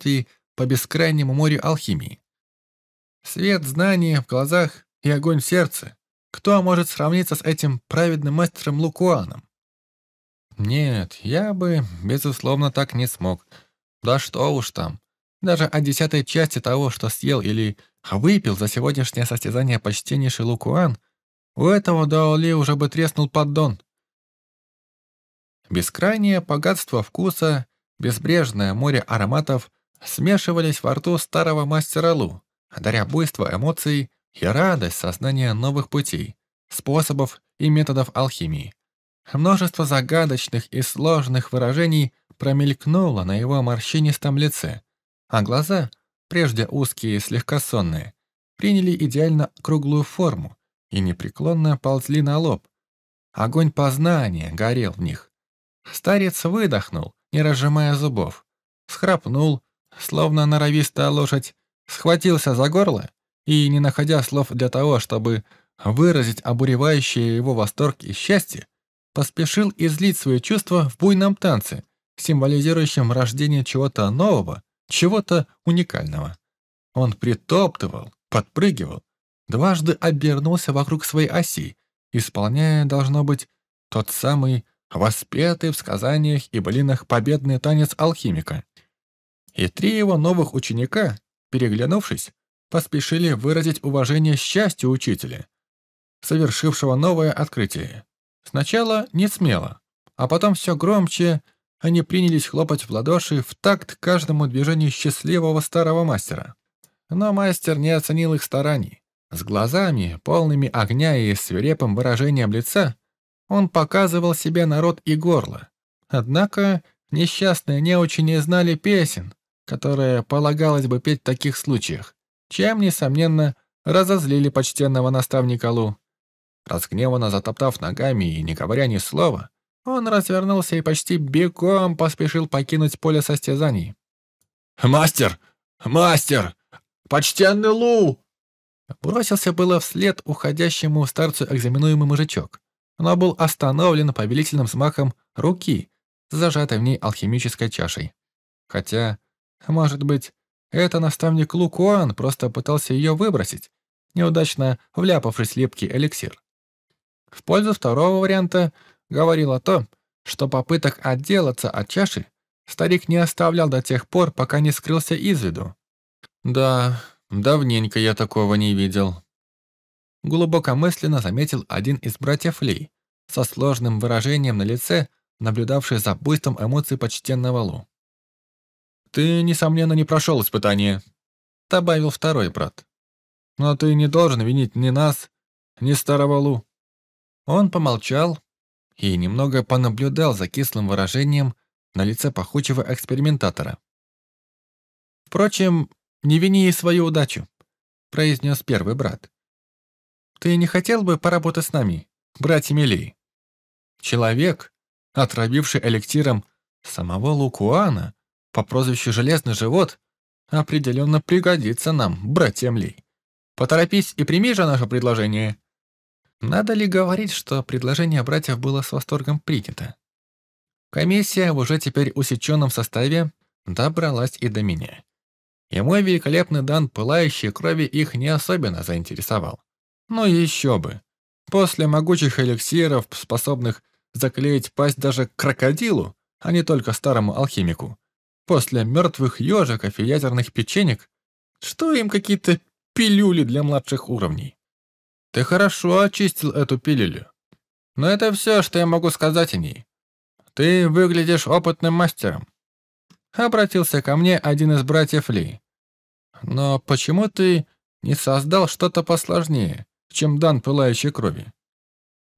путешествии по бескрайнему морю алхимии. Свет знания в глазах и огонь в сердце. Кто может сравниться с этим праведным мастером Лукуаном? Нет, я бы, безусловно, так не смог. Да что уж там. Даже о десятой части того, что съел или выпил за сегодняшнее состязание почтеннейший Лукуан, у этого Даоли уже бы треснул поддон. Бескрайнее богатство вкуса, безбрежное море ароматов смешивались во рту старого мастера Лу, даря буйство эмоций и радость сознания новых путей, способов и методов алхимии. Множество загадочных и сложных выражений промелькнуло на его морщинистом лице, а глаза, прежде узкие и слегка сонные, приняли идеально круглую форму и непреклонно ползли на лоб. Огонь познания горел в них. Старец выдохнул, не разжимая зубов, схрапнул, словно норовистая лошадь, схватился за горло и, не находя слов для того, чтобы выразить обуревающее его восторг и счастье, поспешил излить свои чувства в буйном танце, символизирующем рождение чего-то нового, чего-то уникального. Он притоптывал, подпрыгивал, дважды обернулся вокруг своей оси, исполняя, должно быть, тот самый воспетый в сказаниях и блинах победный танец алхимика. И три его новых ученика, переглянувшись, поспешили выразить уважение счастью учителя, совершившего новое открытие. Сначала не смело, а потом все громче они принялись хлопать в ладоши в такт каждому движению счастливого старого мастера. Но мастер не оценил их стараний. С глазами, полными огня и свирепым выражением лица, он показывал себе народ и горло. Однако несчастные неучи не знали песен, которые полагалось бы петь в таких случаях, чем, несомненно, разозлили почтенного наставника Лу. Разгневанно затоптав ногами и не говоря ни слова, он развернулся и почти бегом поспешил покинуть поле состязаний. «Мастер! Мастер! Почтенный Лу!» Бросился было вслед уходящему старцу экзаменуемый мужичок, но был остановлен повелительным взмахом руки, зажатой в ней алхимической чашей. Хотя, может быть, это наставник Лукуан просто пытался ее выбросить, неудачно вляпавшись липкий эликсир. В пользу второго варианта говорило то, что попыток отделаться от чаши старик не оставлял до тех пор, пока не скрылся из виду. «Да, давненько я такого не видел», глубокомысленно заметил один из братьев Ли, со сложным выражением на лице, наблюдавший за буйством эмоций почтенного Лу. «Ты, несомненно, не прошел испытание», — добавил второй брат. «Но ты не должен винить ни нас, ни старого Лу». Он помолчал и немного понаблюдал за кислым выражением на лице пахучего экспериментатора. «Впрочем, не вини и свою удачу», — произнес первый брат. «Ты не хотел бы поработать с нами, братьями Ли?» Человек, отравивший эликсиром самого Лукуана по прозвищу Железный Живот, определенно пригодится нам, братьям Ли. Поторопись и прими же наше предложение. Надо ли говорить, что предложение братьев было с восторгом принято? Комиссия в уже теперь усеченном составе добралась и до меня. И мой великолепный дан пылающей крови их не особенно заинтересовал. Но еще бы. После могучих эликсиров, способных заклеить пасть даже крокодилу, а не только старому алхимику, после мертвых ежиков и ядерных печенек, что им какие-то пилюли для младших уровней? Ты хорошо очистил эту пилюлю. Но это все, что я могу сказать о ней. Ты выглядишь опытным мастером. Обратился ко мне один из братьев Ли. Но почему ты не создал что-то посложнее, чем дан пылающей крови?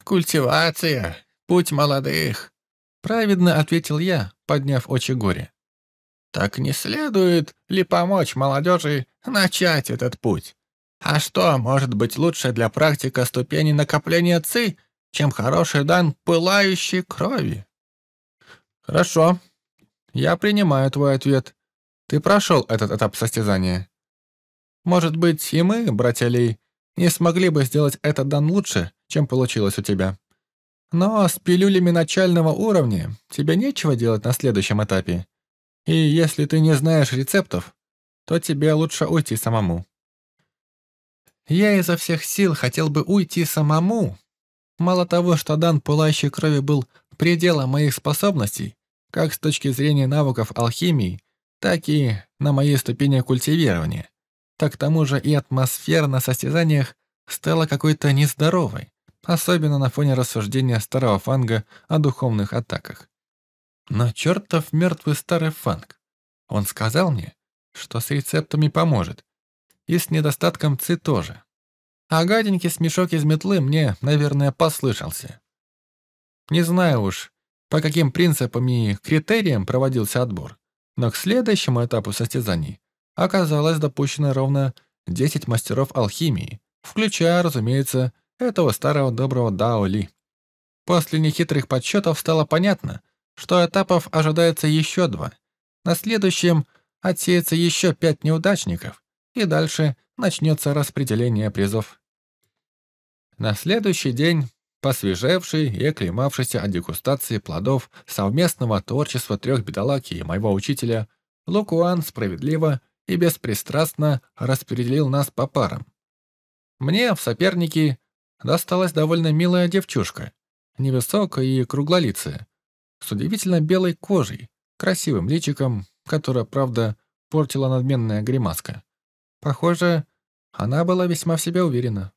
Культивация, путь молодых. Праведно ответил я, подняв очи горе. Так не следует ли помочь молодежи начать этот путь? А что может быть лучше для практика ступени накопления ци, чем хороший дан пылающей крови? Хорошо. Я принимаю твой ответ. Ты прошел этот этап состязания. Может быть, и мы, братья Ли, не смогли бы сделать этот дан лучше, чем получилось у тебя. Но с пилюлями начального уровня тебе нечего делать на следующем этапе. И если ты не знаешь рецептов, то тебе лучше уйти самому. Я изо всех сил хотел бы уйти самому. Мало того, что дан пылающей крови был пределом моих способностей, как с точки зрения навыков алхимии, так и на моей ступени культивирования, так к тому же и атмосфера на состязаниях стала какой-то нездоровой, особенно на фоне рассуждения старого фанга о духовных атаках. Но чертов мертвый старый фанг. Он сказал мне, что с рецептами поможет, и с недостатком ци тоже. А гаденький смешок из метлы мне, наверное, послышался. Не знаю уж, по каким принципам и критериям проводился отбор, но к следующему этапу состязаний оказалось допущено ровно 10 мастеров алхимии, включая, разумеется, этого старого доброго Дао Ли. После нехитрых подсчетов стало понятно, что этапов ожидается еще два. На следующем отсеется еще пять неудачников, и дальше начнется распределение призов. На следующий день, посвежевший и оклемавшийся от дегустации плодов совместного творчества трех бедолаг и моего учителя, Лукуан справедливо и беспристрастно распределил нас по парам. Мне в соперники досталась довольно милая девчушка, невысокая и круглолицая, с удивительно белой кожей, красивым личиком, которое, правда, портила надменная гримаска. Похоже, она была весьма в себе уверена.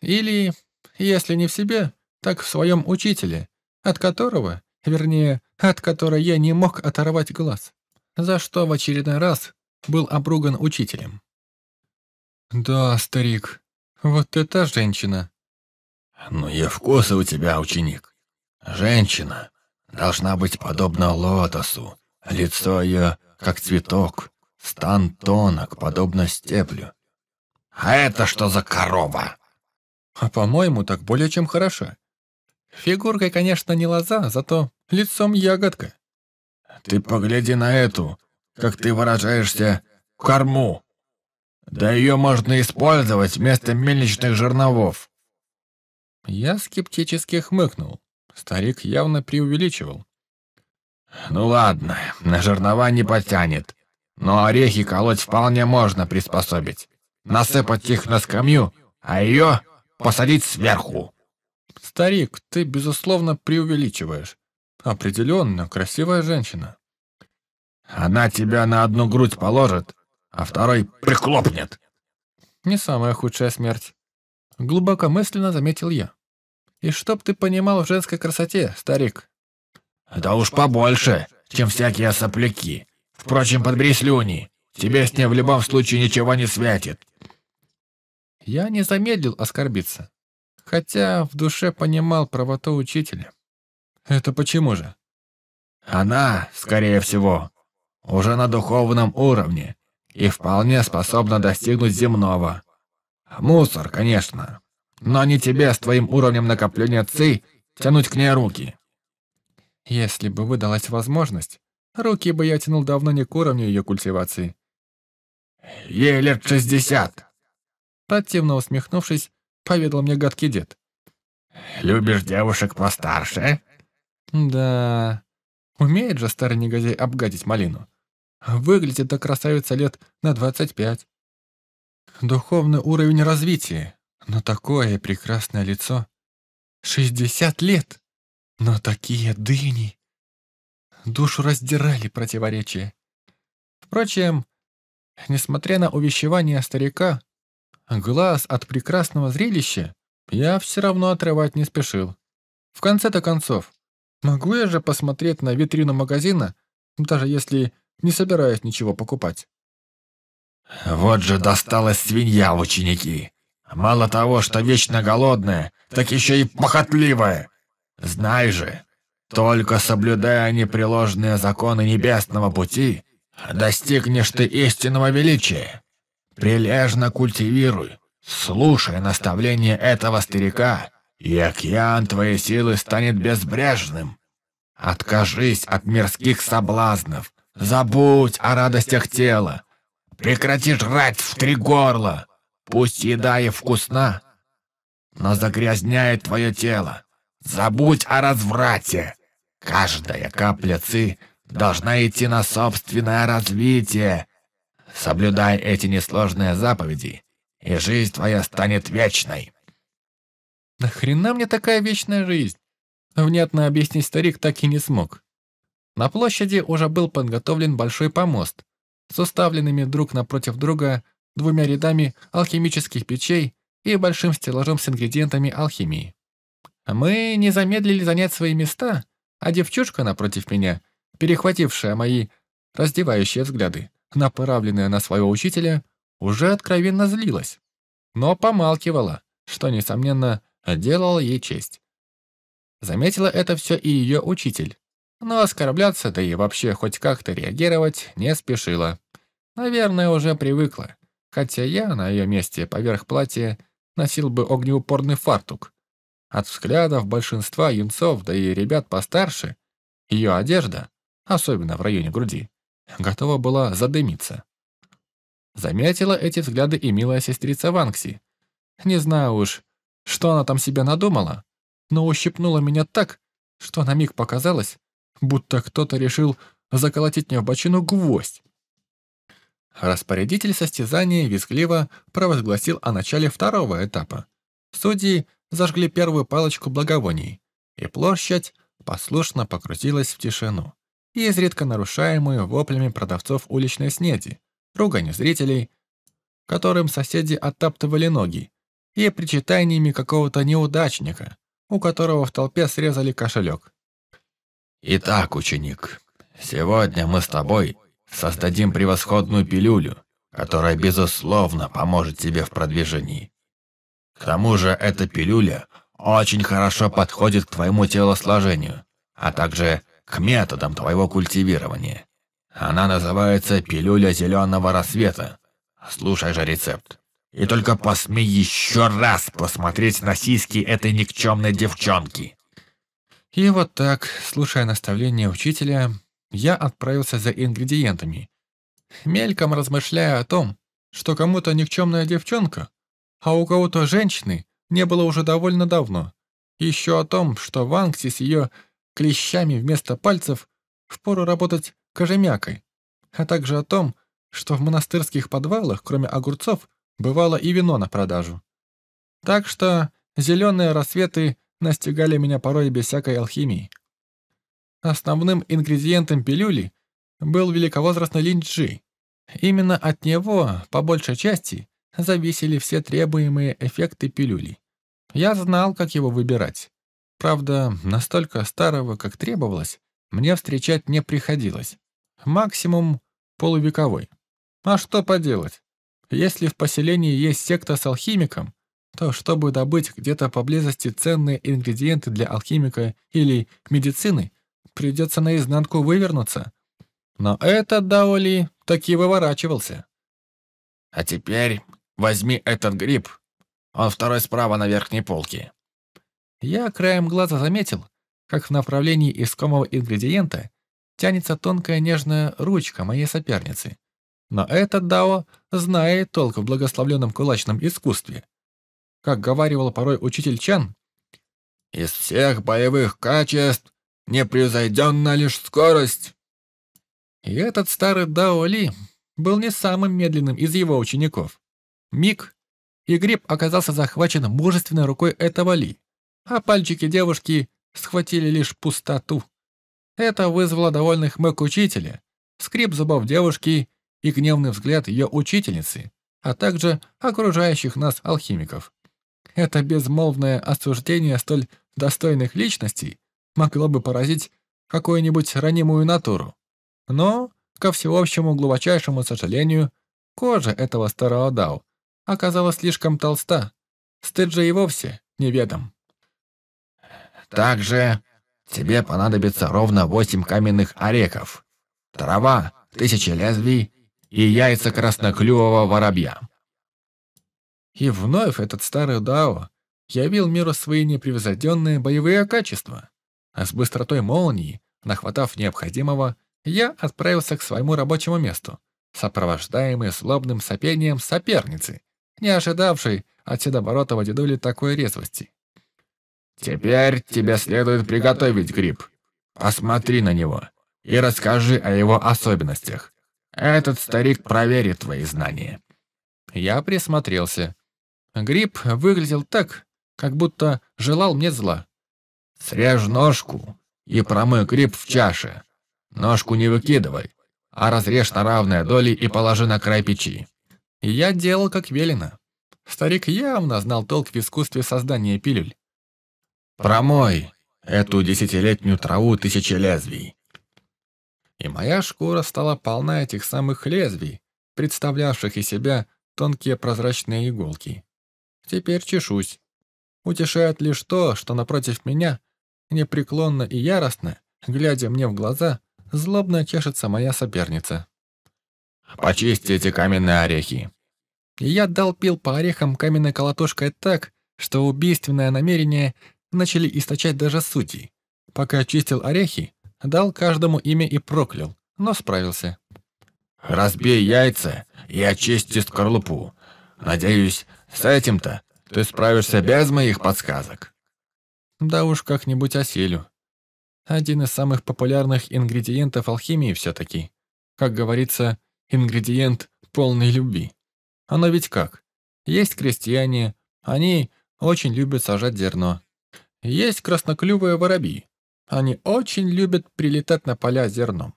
Или, если не в себе, так в своем учителе, от которого, вернее, от которой я не мог оторвать глаз, за что в очередной раз был обруган учителем. «Да, старик, вот это женщина!» «Ну и вкусы у тебя, ученик. Женщина должна быть подобна лотосу, лицо ее как цветок, стан тонок, подобно стеблю. А это что за корова?» «А по-моему, так более чем хороша. Фигуркой, конечно, не лоза, зато лицом ягодка». «Ты погляди на эту, как ты выражаешься, корму. Да ее можно использовать вместо мельничных жерновов». Я скептически хмыкнул. Старик явно преувеличивал. «Ну ладно, на жернова не потянет. Но орехи колоть вполне можно приспособить. Насыпать их на скамью, а ее посадить сверху». «Старик, ты, безусловно, преувеличиваешь. Определенно, красивая женщина». «Она тебя на одну грудь положит, а второй прихлопнет». «Не самая худшая смерть». Глубокомысленно заметил я. И чтоб ты понимал в женской красоте, старик. Да уж побольше, чем всякие сопляки. Впрочем, подбери слюни. Тебе с ней в любом случае ничего не светит. Я не замедлил оскорбиться, хотя в душе понимал правоту учителя. Это почему же? Она, скорее всего, уже на духовном уровне и вполне способна достигнуть земного. Мусор, конечно, но не тебе с твоим уровнем накопления ЦИ тянуть к ней руки. Если бы выдалась возможность, руки бы я тянул давно не к уровню ее культивации. Ей лет шестьдесят. Противно усмехнувшись, поведал мне гадкий дед. Любишь девушек постарше? Да. Умеет же старый негодяй обгадить малину. Выглядит до красавица лет на двадцать пять. Духовный уровень развития. Но такое прекрасное лицо. Шестьдесят лет! Но такие дыни! Душу раздирали противоречия. Впрочем, несмотря на увещевание старика, глаз от прекрасного зрелища я все равно отрывать не спешил. В конце-то концов, могу я же посмотреть на витрину магазина, даже если не собираюсь ничего покупать. «Вот же досталась свинья, ученики!» Мало того, что вечно голодная, так еще и похотливая. Знай же, только соблюдая непреложные законы небесного пути, достигнешь ты истинного величия. Прилежно культивируй, слушай наставления этого старика, и океан твоей силы станет безбрежным. Откажись от мирских соблазнов, забудь о радостях тела, прекрати жрать в три горла, Пусть еда и вкусна, но загрязняет твое тело. Забудь о разврате. Каждая капля ци должна идти на собственное развитие. Соблюдай эти несложные заповеди, и жизнь твоя станет вечной». «Нахрена мне такая вечная жизнь?» Внятно объяснить старик так и не смог. На площади уже был подготовлен большой помост с уставленными друг напротив друга двумя рядами алхимических печей и большим стеллажом с ингредиентами алхимии. Мы не замедлили занять свои места, а девчушка напротив меня, перехватившая мои раздевающие взгляды, направленные на своего учителя, уже откровенно злилась, но помалкивала, что, несомненно, делало ей честь. Заметила это все и ее учитель, но оскорбляться, да и вообще хоть как-то реагировать не спешила. Наверное, уже привыкла, хотя я на ее месте поверх платья носил бы огнеупорный фартук. От взглядов большинства юнцов, да и ребят постарше, ее одежда, особенно в районе груди, готова была задымиться. Заметила эти взгляды и милая сестрица Ванкси. Не знаю уж, что она там себе надумала, но ущипнула меня так, что на миг показалось, будто кто-то решил заколотить мне в бочину гвоздь. Распорядитель состязания визгливо провозгласил о начале второго этапа. Судьи зажгли первую палочку благовоний, и площадь послушно покрутилась в тишину, изредка нарушаемую воплями продавцов уличной снеди, руганью зрителей, которым соседи оттаптывали ноги, и причитаниями какого-то неудачника, у которого в толпе срезали кошелек. «Итак, ученик, сегодня мы с тобой создадим превосходную пилюлю, которая, безусловно, поможет тебе в продвижении. К тому же эта пилюля очень хорошо подходит к твоему телосложению, а также к методам твоего культивирования. Она называется пилюля зеленого рассвета. Слушай же рецепт. И только посмей еще раз посмотреть на сиськи этой никчемной девчонки. И вот так, слушая наставления учителя, я отправился за ингредиентами, мельком размышляя о том, что кому-то никчемная девчонка а у кого-то женщины не было уже довольно давно. Еще о том, что Ванкси с ее клещами вместо пальцев впору работать кожемякой, а также о том, что в монастырских подвалах, кроме огурцов, бывало и вино на продажу. Так что зеленые рассветы настигали меня порой без всякой алхимии. Основным ингредиентом пилюли был великовозрастный линджи. Именно от него, по большей части, зависели все требуемые эффекты пилюли. Я знал, как его выбирать. Правда, настолько старого, как требовалось, мне встречать не приходилось. Максимум полувековой. А что поделать? Если в поселении есть секта с алхимиком, то чтобы добыть где-то поблизости ценные ингредиенты для алхимика или медицины, придется наизнанку вывернуться. Но этот Даоли таки выворачивался. А теперь Возьми этот гриб. Он второй справа на верхней полке». Я краем глаза заметил, как в направлении искомого ингредиента тянется тонкая нежная ручка моей соперницы. Но этот Дао знает толк в благословленном кулачном искусстве. Как говаривал порой учитель Чан, «Из всех боевых качеств непревзойденна лишь скорость». И этот старый Дао Ли был не самым медленным из его учеников. Миг, и гриб оказался захвачен мужественной рукой этого Ли, а пальчики девушки схватили лишь пустоту. Это вызвало довольный хмык учителя, скрип зубов девушки и гневный взгляд ее учительницы, а также окружающих нас алхимиков. Это безмолвное осуждение столь достойных личностей могло бы поразить какую-нибудь ранимую натуру. Но, ко всеобщему глубочайшему сожалению, кожа этого старого Дау оказалась слишком толста. Стыд же и вовсе неведом. Также тебе понадобится ровно восемь каменных орехов, трава, тысячи лезвий и яйца красноклювого воробья. И вновь этот старый Дао явил миру свои непревзойденные боевые качества. А с быстротой молнии, нахватав необходимого, я отправился к своему рабочему месту, сопровождаемый слабным сопением соперницы, не ожидавший от седоборотого дедули такой резвости. «Теперь тебе следует приготовить гриб. Посмотри на него и расскажи о его особенностях. Этот старик проверит твои знания». Я присмотрелся. Гриб выглядел так, как будто желал мне зла. «Срежь ножку и промой гриб в чаше. Ножку не выкидывай, а разрежь на равные доли и положи на край печи». Я делал, как велено. Старик явно знал толк в искусстве создания пилюль. «Промой эту десятилетнюю траву тысячи лезвий». И моя шкура стала полна этих самых лезвий, представлявших из себя тонкие прозрачные иголки. Теперь чешусь. Утешает лишь то, что напротив меня, непреклонно и яростно, глядя мне в глаза, злобно чешется моя соперница. «Почисти эти каменные орехи». Я долпил по орехам каменной колотушкой так, что убийственное намерение начали источать даже судьи. Пока чистил орехи, дал каждому имя и проклял, но справился. «Разбей яйца и очисти скорлупу. Надеюсь, с этим-то ты справишься без моих подсказок». Да уж как-нибудь осилю. Один из самых популярных ингредиентов алхимии все-таки. Как говорится, ингредиент полной любви. Оно ведь как? Есть крестьяне, они очень любят сажать зерно. Есть красноклювые воробьи. Они очень любят прилетать на поля зерном.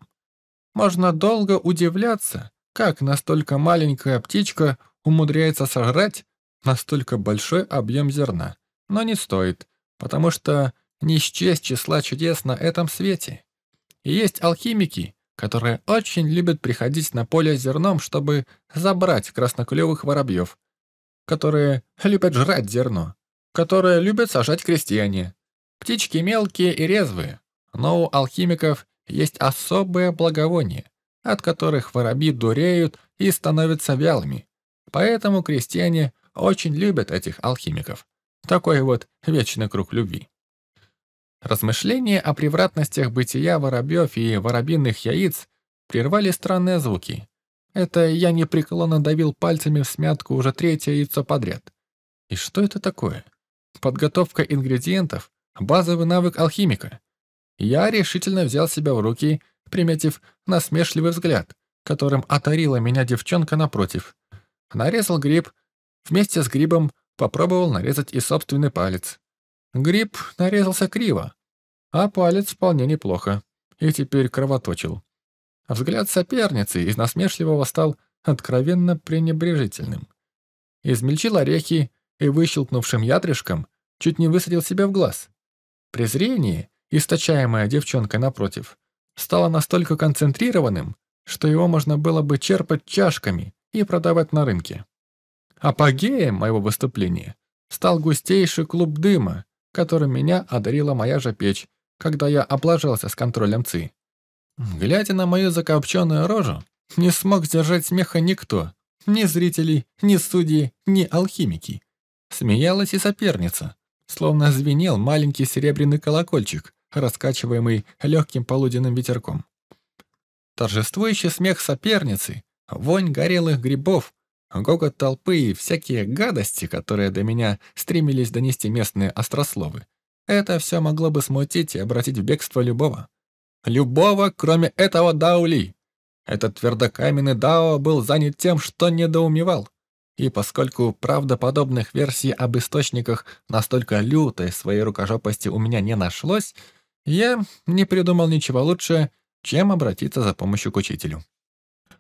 Можно долго удивляться, как настолько маленькая птичка умудряется сожрать настолько большой объем зерна. Но не стоит, потому что не счесть числа чудес на этом свете. И есть алхимики, которые очень любят приходить на поле зерном, чтобы забрать красноклевых воробьев, которые любят жрать зерно, которые любят сажать крестьяне. Птички мелкие и резвые, но у алхимиков есть особые благовония, от которых воробьи дуреют и становятся вялыми. Поэтому крестьяне очень любят этих алхимиков. Такой вот вечный круг любви. Размышления о превратностях бытия воробьев и воробьиных яиц прервали странные звуки. Это я непреклонно давил пальцами в смятку уже третье яйцо подряд. И что это такое? Подготовка ингредиентов — базовый навык алхимика. Я решительно взял себя в руки, приметив насмешливый взгляд, которым одарила меня девчонка напротив. Нарезал гриб, вместе с грибом попробовал нарезать и собственный палец. Гриб нарезался криво, а палец вполне неплохо, и теперь кровоточил. Взгляд соперницы из насмешливого стал откровенно пренебрежительным. Измельчил орехи и, выщелкнувшим ядрышком, чуть не высадил себя в глаз. Презрение, источаемое девчонкой напротив, стало настолько концентрированным, что его можно было бы черпать чашками и продавать на рынке. Апогеем моего выступления стал густейший клуб дыма, которым меня одарила моя же печь, когда я облажался с контролем ЦИ. Глядя на мою закопченную рожу, не смог сдержать смеха никто, ни зрители, ни судьи, ни алхимики. Смеялась и соперница, словно звенел маленький серебряный колокольчик, раскачиваемый легким полуденным ветерком. Торжествующий смех соперницы, вонь горелых грибов, гогот толпы и всякие гадости, которые до меня стремились донести местные острословы. Это все могло бы смутить и обратить в бегство любого. Любого, кроме этого Даули. Этот твердокаменный Дао был занят тем, что недоумевал. И поскольку правдоподобных версий об источниках настолько лютой своей рукожопости у меня не нашлось, я не придумал ничего лучше, чем обратиться за помощью к учителю.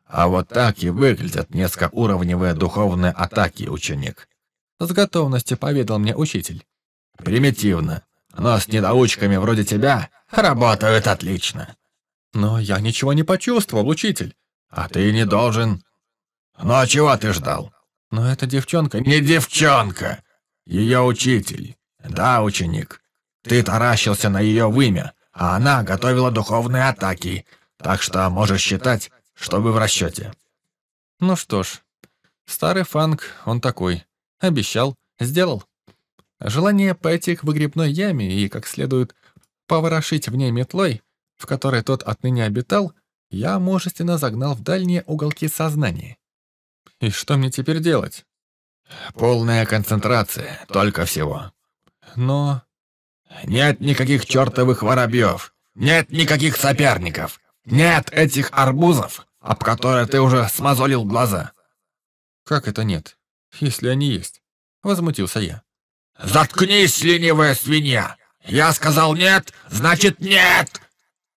А вот так и выглядят низкоуровневые духовные атаки, ученик. С готовностью поведал мне учитель. Примитивно, но с недоучками вроде тебя работают отлично. Но я ничего не почувствовал, учитель. А ты не должен. Ну а чего ты ждал? Но эта девчонка... Не девчонка! Ее учитель. Да, ученик. Ты таращился на ее вымя, а она готовила духовные атаки, так что можешь считать, что вы в расчете. Ну что ж, старый фанк, он такой. Обещал, сделал. Желание пойти к выгребной яме и, как следует, поворошить в ней метлой, в которой тот отныне обитал, я мужественно загнал в дальние уголки сознания. И что мне теперь делать? Полная концентрация, только всего. Но... Нет никаких чертовых воробьев. Нет никаких соперников. Нет этих арбузов, об которые ты уже смазолил глаза. Как это нет, если они есть? Возмутился я. Заткнись, ленивая свинья! Я сказал нет, значит нет!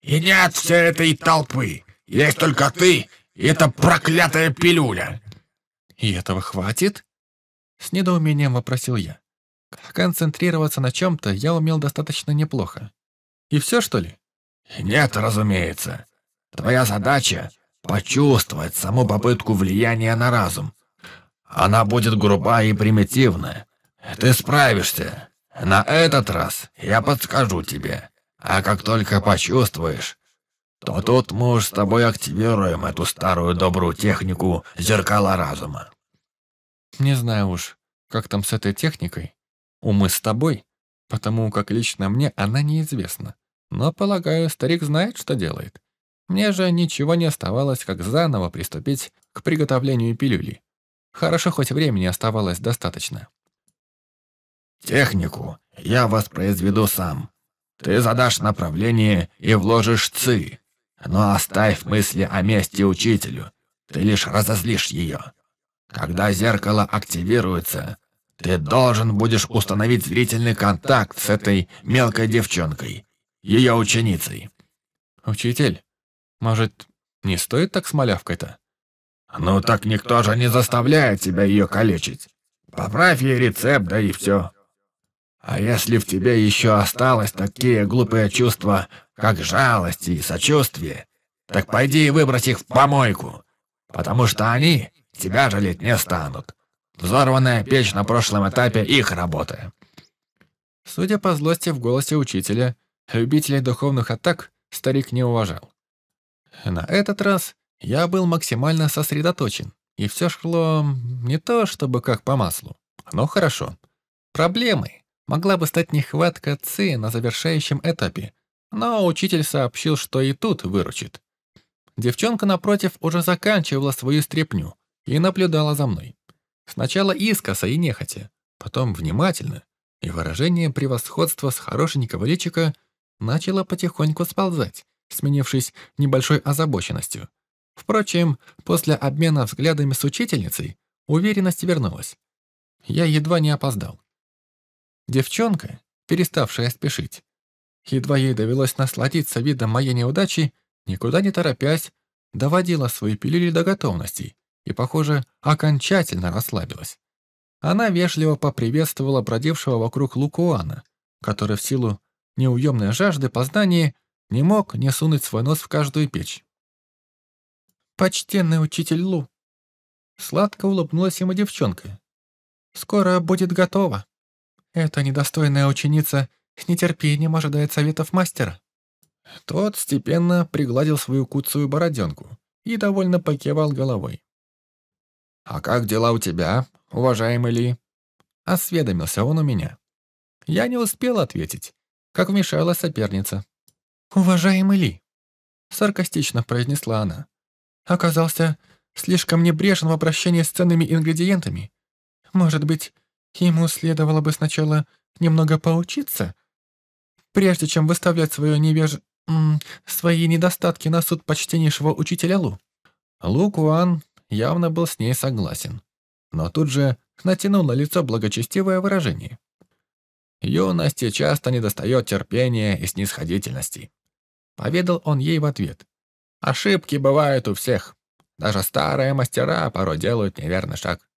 И нет всей этой толпы. Есть только ты и эта проклятая пилюля. И этого хватит? С недоумением вопросил я. Концентрироваться на чем-то я умел достаточно неплохо. И все, что ли? Нет, разумеется. Твоя задача — почувствовать саму попытку влияния на разум. Она будет груба и примитивна. Ты справишься. На этот раз я подскажу тебе. А как только почувствуешь, то тут мы уж с тобой активируем эту старую добрую технику зеркала разума. Не знаю уж, как там с этой техникой. Умы с тобой, потому как лично мне она неизвестна. Но, полагаю, старик знает, что делает. Мне же ничего не оставалось, как заново приступить к приготовлению пилюли. Хорошо, хоть времени оставалось достаточно. Технику я воспроизведу сам. Ты задашь направление и вложишь ци. Но оставь мысли о месте учителю. Ты лишь разозлишь ее. Когда зеркало активируется, ты должен будешь установить зрительный контакт с этой мелкой девчонкой, ее ученицей. Учитель, может, не стоит так с малявкой-то? Ну так никто же не заставляет тебя ее калечить. Поправь ей рецепт, да и все. А если в тебе еще осталось такие глупые чувства, как жалость и сочувствие, так пойди и выбрось их в помойку, потому что они тебя жалеть не станут. Взорванная печь на прошлом этапе их работы. Судя по злости в голосе учителя, любителей духовных атак старик не уважал. На этот раз я был максимально сосредоточен, и все шло не то чтобы как по маслу, но хорошо. Проблемой могла бы стать нехватка ЦИ на завершающем этапе, но учитель сообщил, что и тут выручит. Девчонка, напротив, уже заканчивала свою стряпню и наблюдала за мной. Сначала искоса и нехотя, потом внимательно, и выражение превосходства с хорошенького личика начало потихоньку сползать, сменившись небольшой озабоченностью. Впрочем, после обмена взглядами с учительницей уверенность вернулась. Я едва не опоздал. Девчонка, переставшая спешить, едва ей довелось насладиться видом моей неудачи, никуда не торопясь, доводила свои пилюли до готовности и, похоже, окончательно расслабилась. Она вежливо поприветствовала бродившего вокруг Лукуана, который в силу неуемной жажды познания не мог не сунуть свой нос в каждую печь. «Почтенный учитель Лу!» Сладко улыбнулась ему девчонка. «Скоро будет готово». Эта недостойная ученица с нетерпением ожидает советов мастера». Тот степенно пригладил свою куцую бороденку и довольно покивал головой. «А как дела у тебя, уважаемый Ли?» Осведомился он у меня. Я не успел ответить, как вмешалась соперница. «Уважаемый Ли», — саркастично произнесла она, «оказался слишком небрежен в обращении с ценными ингредиентами. Может быть, Ему следовало бы сначала немного поучиться, прежде чем выставлять свое невеж... свои недостатки на суд почтеннейшего учителя Лу. Лу Куан явно был с ней согласен, но тут же натянул на лицо благочестивое выражение. Юности часто недостает терпения и снисходительности. Поведал он ей в ответ. Ошибки бывают у всех. Даже старые мастера порой делают неверный шаг.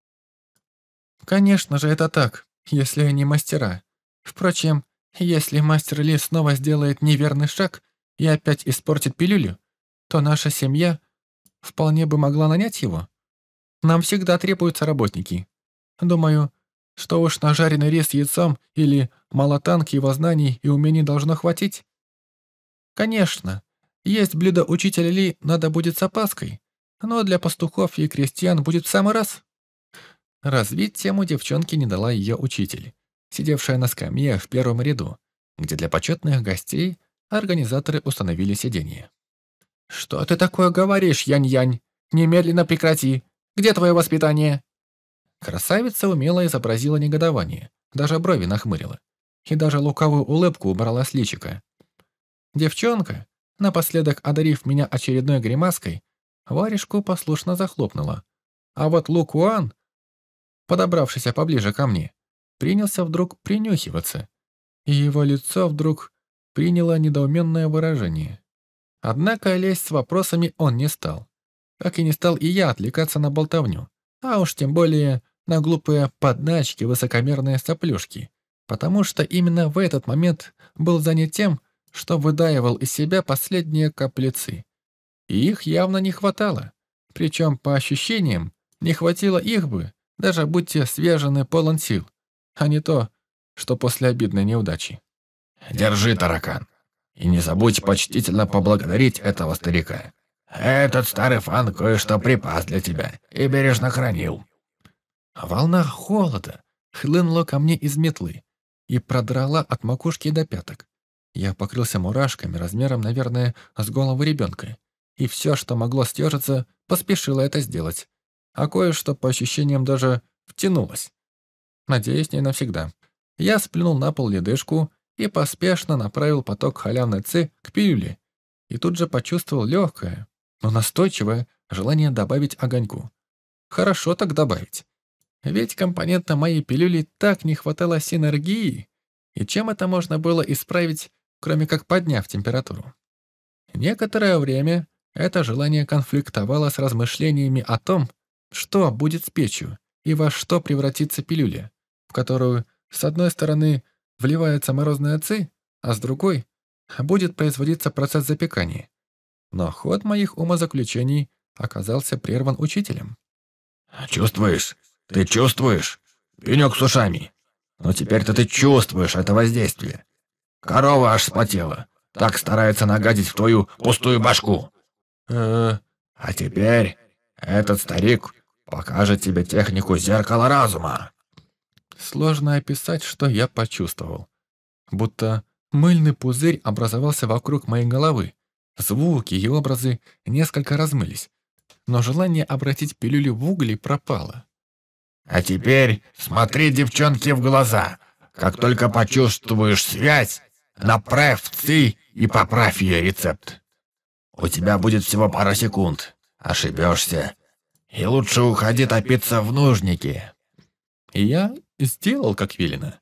Конечно же, это так, если они мастера. Впрочем, если мастер Ли снова сделает неверный шаг и опять испортит пилюлю, то наша семья вполне бы могла нанять его. Нам всегда требуются работники. Думаю, что уж на жареный рис с яйцом или молотанки его знаний и умений должно хватить. Конечно, есть блюдо учителя Ли надо будет с опаской, но для пастухов и крестьян будет в самый раз. Развить тему девчонки не дала ее учитель, сидевшая на скамье в первом ряду, где для почетных гостей организаторы установили сиденье. «Что ты такое говоришь, Янь-Янь? Немедленно прекрати! Где твое воспитание?» Красавица умело изобразила негодование, даже брови нахмурила, и даже лукавую улыбку убрала с личика. Девчонка, напоследок одарив меня очередной гримаской, варежку послушно захлопнула. А вот Лукуан, подобравшийся поближе ко мне, принялся вдруг принюхиваться, и его лицо вдруг приняло недоуменное выражение. Однако лезть с вопросами он не стал. Как и не стал и я отвлекаться на болтовню, а уж тем более на глупые подначки высокомерные соплюшки, потому что именно в этот момент был занят тем, что выдаивал из себя последние каплицы. И их явно не хватало. Причем, по ощущениям, не хватило их бы, даже будьте свежены полон сил, а не то, что после обидной неудачи. «Держи, таракан, и не забудь почтительно поблагодарить этого старика. Этот старый фан кое-что припас для тебя и бережно хранил». Волна холода хлынула ко мне из метлы и продрала от макушки до пяток. Я покрылся мурашками размером, наверное, с голову ребенка. И все, что могло стержиться, поспешило это сделать. А кое-что, по ощущениям, даже втянулось. Надеюсь, не навсегда. Я сплюнул на пол ледышку и поспешно направил поток халявной ци к пилюле. И тут же почувствовал легкое, но настойчивое желание добавить огоньку. Хорошо так добавить. Ведь компонента моей пилюли так не хватало синергии. И чем это можно было исправить кроме как подняв температуру. Некоторое время это желание конфликтовало с размышлениями о том, что будет с печью и во что превратится пилюля, в которую, с одной стороны, вливается морозная ци, а с другой будет производиться процесс запекания. Но ход моих умозаключений оказался прерван учителем. «Чувствуешь? Ты чувствуешь? Пенек с ушами. Но теперь-то ты чувствуешь это воздействие. Корова аж спотела. Так старается нагадить в твою пустую башку. Э, а теперь этот старик покажет тебе технику зеркала разума. Сложно описать, что я почувствовал. Будто мыльный пузырь образовался вокруг моей головы. Звуки и образы несколько размылись. Но желание обратить пилюли в угли пропало. А теперь смотри девчонки в глаза. Как только почувствуешь связь, Направь ЦИ и поправь ее рецепт. У тебя будет всего пара секунд. Ошибешься. И лучше уходи топиться в нужнике. Я сделал, как велено.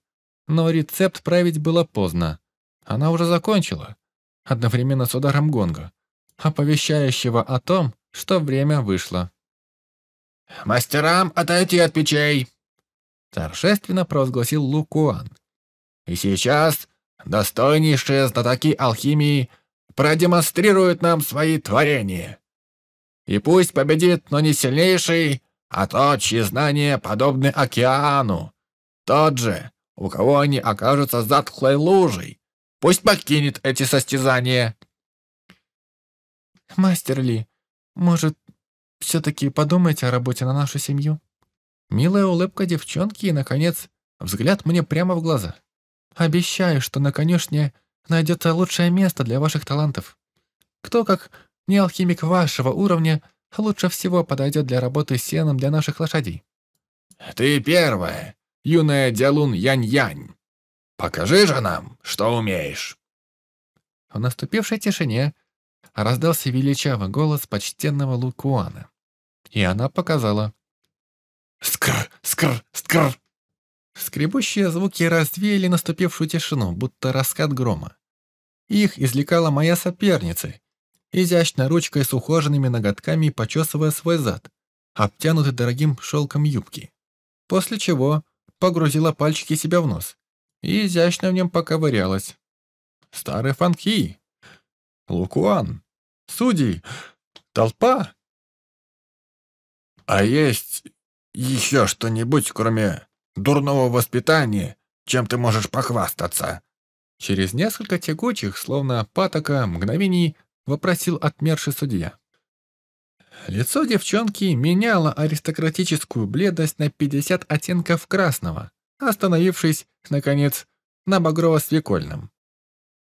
Но рецепт править было поздно. Она уже закончила. Одновременно с ударом гонга, оповещающего о том, что время вышло. «Мастерам отойти от печей!» Торжественно провозгласил Лукуан. «И сейчас достойнейшие знатоки алхимии продемонстрируют нам свои творения. И пусть победит, но не сильнейший, а тот, чьи знания подобны океану. Тот же, у кого они окажутся затхлой лужей. Пусть покинет эти состязания. Мастер Ли, может, все-таки подумайте о работе на нашу семью? Милая улыбка девчонки и, наконец, взгляд мне прямо в глаза. Обещаю, что на конюшне найдется лучшее место для ваших талантов. Кто, как не алхимик вашего уровня, лучше всего подойдет для работы с сеном для наших лошадей?» «Ты первая, юная Дялун Янь-Янь. Покажи же нам, что умеешь». В наступившей тишине раздался величавый голос почтенного Лукуана. И она показала. «Скр, скр, скр!» Скребущие звуки развеяли наступившую тишину, будто раскат грома. Их извлекала моя соперница, изящной ручкой с ухоженными ноготками почесывая свой зад, обтянутый дорогим шелком юбки. После чего погрузила пальчики себя в нос и изящно в нем поковырялась. Старый фанки, Лукуан, судьи, толпа. А есть еще что-нибудь, кроме дурного воспитания, чем ты можешь похвастаться?» Через несколько тягучих, словно патока, мгновений вопросил отмерший судья. Лицо девчонки меняло аристократическую бледность на 50 оттенков красного, остановившись, наконец, на багрово-свекольном.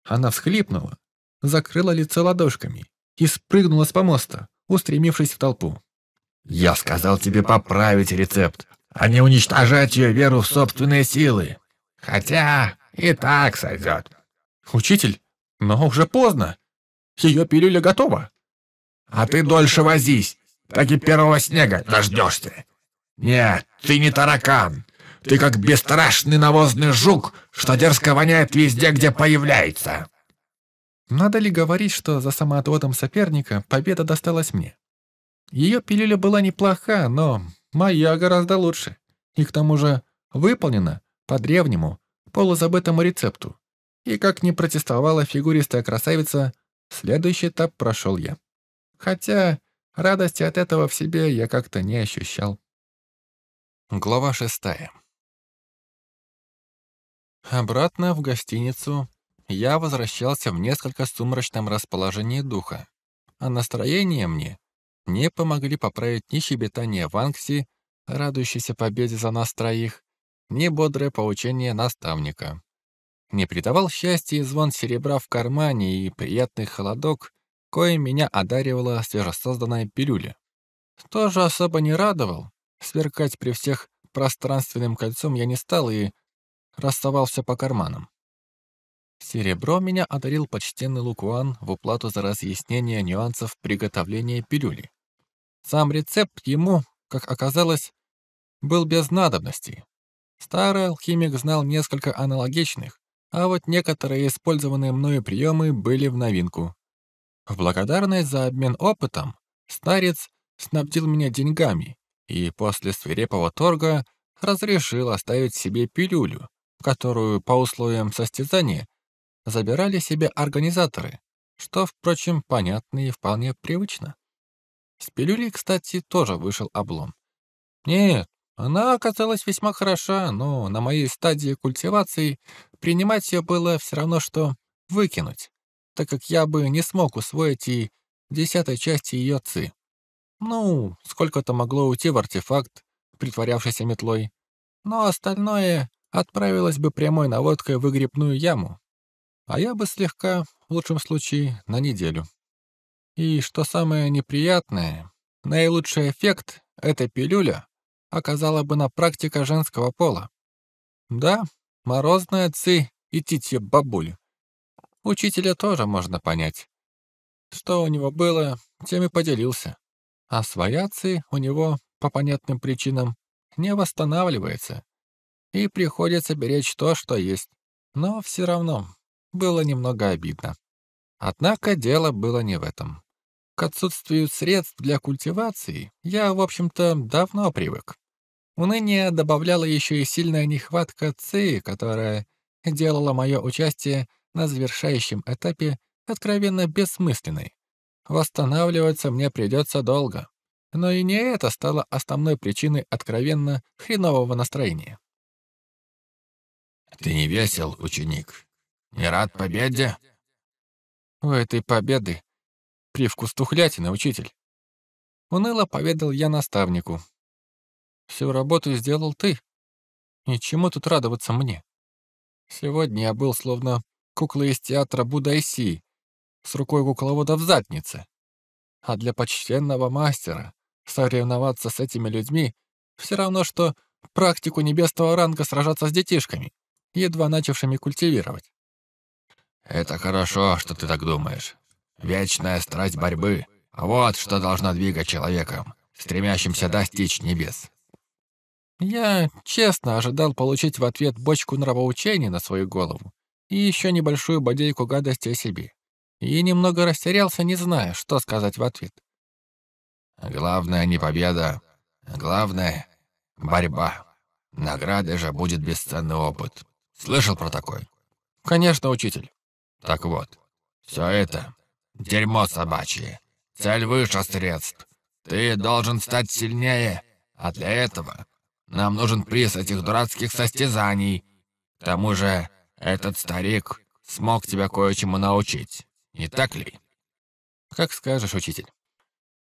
Она всхлипнула, закрыла лицо ладошками и спрыгнула с помоста, устремившись в толпу. «Я сказал тебе поправить рецепт а не уничтожать ее веру в собственные силы. Хотя и так сойдет. Учитель, но уже поздно. Ее пилюля готова. А ты дольше возись, так и первого снега дождешься. Нет, ты не таракан. Ты как бесстрашный навозный жук, что дерзко воняет везде, где появляется. Надо ли говорить, что за самоотводом соперника победа досталась мне? Ее пилюля была неплоха, но моя гораздо лучше. И к тому же выполнена по древнему, полузабытому рецепту. И как не протестовала фигуристая красавица, следующий этап прошел я. Хотя радости от этого в себе я как-то не ощущал. Глава шестая. Обратно в гостиницу я возвращался в несколько сумрачном расположении духа, а настроение мне не помогли поправить ни щебетание Ванкси, радующейся победе за нас троих, ни бодрое поучение наставника. Не придавал счастья звон серебра в кармане и приятный холодок, коим меня одаривала свежесозданная пилюля. Тоже особо не радовал. Сверкать при всех пространственным кольцом я не стал и расставался по карманам. Серебро меня одарил почтенный Лукуан в уплату за разъяснение нюансов приготовления пилюли. Сам рецепт ему, как оказалось, был без надобности. Старый алхимик знал несколько аналогичных, а вот некоторые использованные мною приемы были в новинку. В благодарность за обмен опытом старец снабдил меня деньгами и после свирепого торга разрешил оставить себе пилюлю, которую по условиям состязания забирали себе организаторы, что, впрочем, понятно и вполне привычно. С пилюлей, кстати, тоже вышел облом. Нет, она оказалась весьма хороша, но на моей стадии культивации принимать ее было все равно, что выкинуть, так как я бы не смог усвоить и десятой части ее ци. Ну, сколько-то могло уйти в артефакт, притворявшийся метлой, но остальное отправилось бы прямой наводкой в выгребную яму, а я бы слегка, в лучшем случае, на неделю. И что самое неприятное, наилучший эффект этой пилюля оказала бы на практика женского пола. Да, морозная ци и титья бабуль. Учителя тоже можно понять. Что у него было, тем и поделился. А своя ци у него, по понятным причинам, не восстанавливается. И приходится беречь то, что есть. Но все равно было немного обидно. Однако дело было не в этом. К отсутствию средств для культивации я, в общем-то, давно привык. Уныние добавляла еще и сильная нехватка ЦИ, которая делала мое участие на завершающем этапе откровенно бессмысленной. Восстанавливаться мне придется долго. Но и не это стало основной причиной откровенно хренового настроения. «Ты не весел, ученик? Не рад победе?» «У этой победы привкус тухлятины, учитель». Уныло поведал я наставнику. Всю работу сделал ты. И чему тут радоваться мне? Сегодня я был словно кукла из театра Будайси, с рукой кукловода в заднице. А для почтенного мастера соревноваться с этими людьми все равно, что практику небесного ранга сражаться с детишками, едва начавшими культивировать. «Это хорошо, что ты так думаешь. Вечная страсть борьбы — вот что должна двигать человеком, стремящимся достичь небес. Я честно ожидал получить в ответ бочку нравоучений на свою голову и еще небольшую бодейку гадости о себе. И немного растерялся, не зная, что сказать в ответ. Главное не победа, главное — борьба. Наградой же будет бесценный опыт. Слышал про такой? Конечно, учитель. Так вот, все это — дерьмо собачье. Цель выше средств. Ты должен стать сильнее, а для этого нам нужен приз этих дурацких состязаний. К тому же, этот старик смог тебя кое-чему научить. Не так ли? Как скажешь, учитель.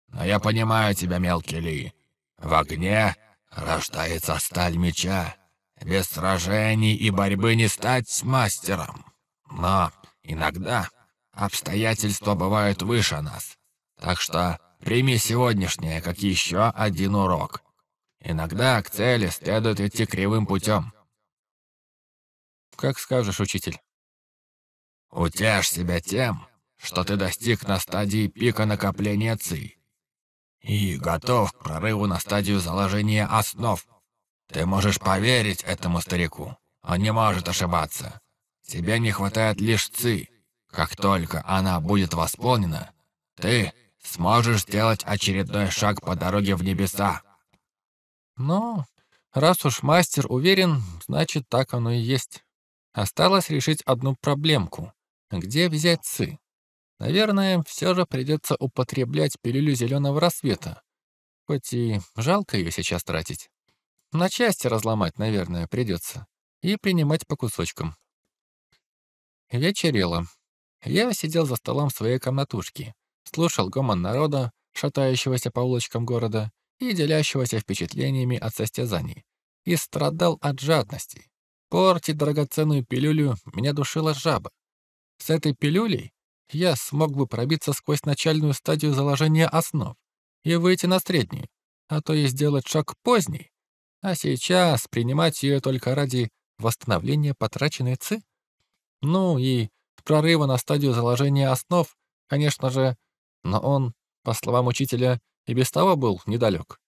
Но я понимаю тебя, мелкий Ли. В огне рождается сталь меча. Без сражений и борьбы не стать мастером. Но иногда обстоятельства бывают выше нас. Так что прими сегодняшнее как еще один урок. Иногда к цели следует идти кривым путем. Как скажешь, учитель. Утешь себя тем, что ты достиг на стадии пика накопления ЦИ и готов к прорыву на стадию заложения основ. Ты можешь поверить этому старику. Он не может ошибаться. Тебе не хватает лишь ЦИ. Как только она будет восполнена, ты сможешь сделать очередной шаг по дороге в небеса. Но раз уж мастер уверен, значит так оно и есть. Осталось решить одну проблемку. Где взять ЦИ? Наверное, все же придется употреблять пилюлю зеленого рассвета. Хоть и жалко ее сейчас тратить. На части разломать, наверное, придется. И принимать по кусочкам. Вечерело. Я сидел за столом в своей комнатушке, слушал гомон народа, шатающегося по улочкам города и делящегося впечатлениями от состязаний, и страдал от жадности. Портить драгоценную пилюлю меня душила жаба. С этой пилюлей я смог бы пробиться сквозь начальную стадию заложения основ и выйти на среднюю, а то и сделать шаг поздний, а сейчас принимать ее только ради восстановления потраченной ЦИ. Ну и прорыва на стадию заложения основ, конечно же, но он, по словам учителя, и без того был недалек.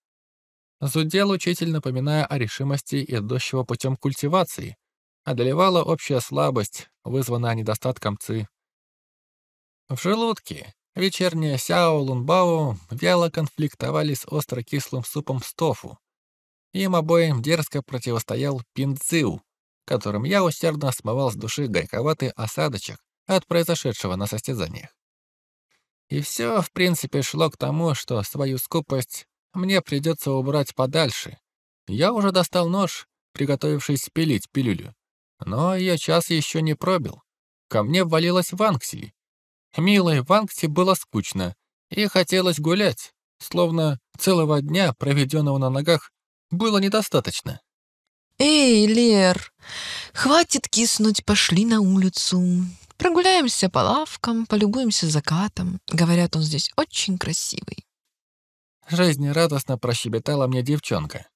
Зудел учитель, напоминая о решимости, идущего путем культивации, одолевала общая слабость, вызванная недостатком ЦИ. В желудке вечерняя Сяо Лунбао вяло конфликтовали с остро-кислым супом с тофу. Им обоим дерзко противостоял Пинцзю, которым я усердно смывал с души горьковатый осадочек от произошедшего на состязаниях. И все, в принципе, шло к тому, что свою скупость мне придется убрать подальше. Я уже достал нож, приготовившись пилить пилюлю. Но ее час еще не пробил. Ко мне ввалилась Ванкси, Милой Вангте было скучно, и хотелось гулять, словно целого дня, проведенного на ногах, было недостаточно. «Эй, Лер, хватит киснуть, пошли на улицу. Прогуляемся по лавкам, полюбуемся закатом. Говорят, он здесь очень красивый». Жизнерадостно прощебетала мне девчонка.